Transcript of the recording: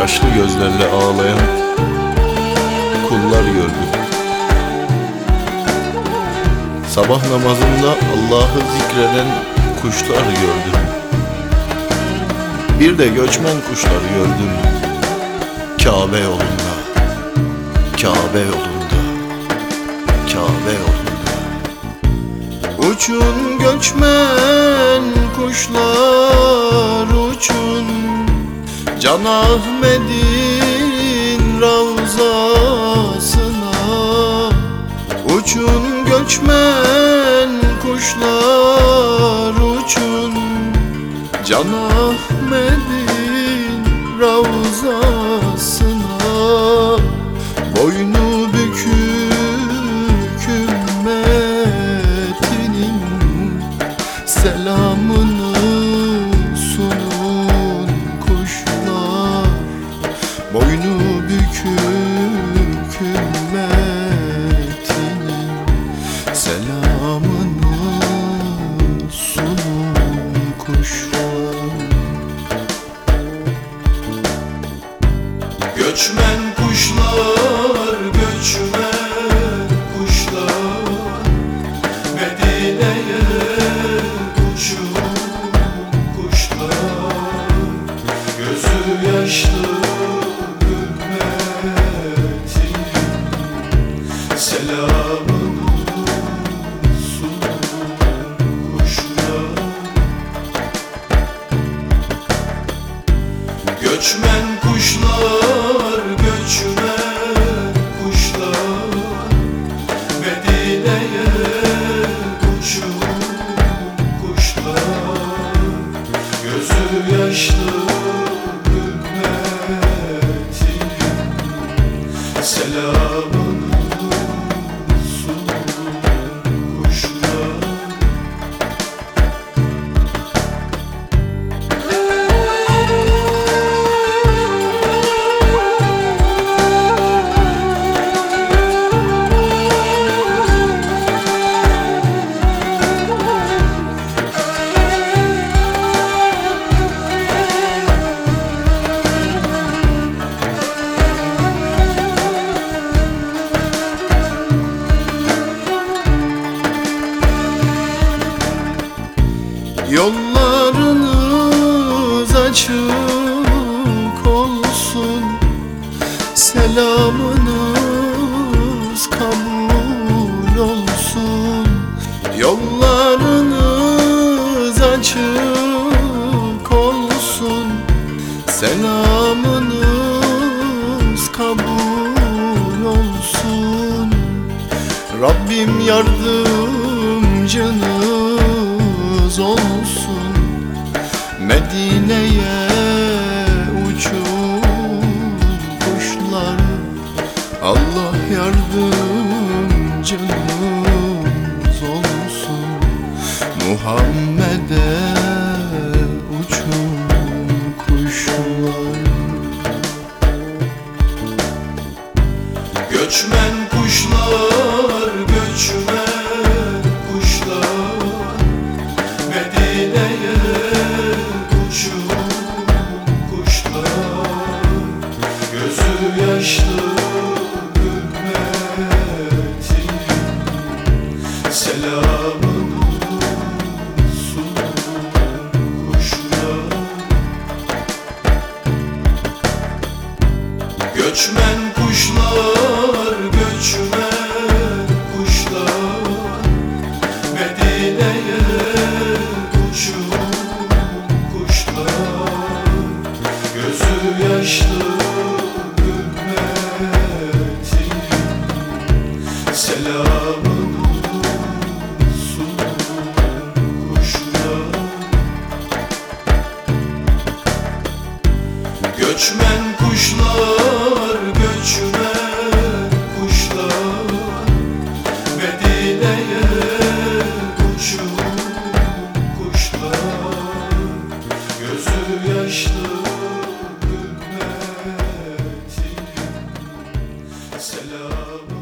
yaşlı gözlerle ağlayan kullar gördüm. Sabah namazında Allah'ı zikreden kuşlar gördüm. Bir de göçmen kuşlar gördüm. Kabe yolunda, Kabe yolunda, Kabe yolunda. Uçun göçmen kuşlar uçun Can Ahmet'in ravzasına Uçun göçmen kuşlar uçun. Can Ahmet'in ravzasına Boynu Boynu bükük ümmetinin Selamını sunun kuşlar Göçmen kuşlar, göçmen kuşlar. Medine'ye uçun kuşlar. Gözü yaşlı yaşlı açık olsun. Selamınız kabul olsun. Yollarınız açık olsun. Selamınız kabul olsun. Rabbim yardımcınız olsun Medine'ye uçur kuşlar. Allah yardımcımız olsun. Muhammed'e uçur kuşlar. Göçmen kuşlar. selamın kuşuna Göçmen kuşlar, göçmen kuşlar. Medine'ye uçur kuşlar. Gözü yaşlı ümmetin selamın Göçmen kuşlar göçmen kuşlar. Medine'ye uçur kuşlar. Gözü yaşlı ümmetim selam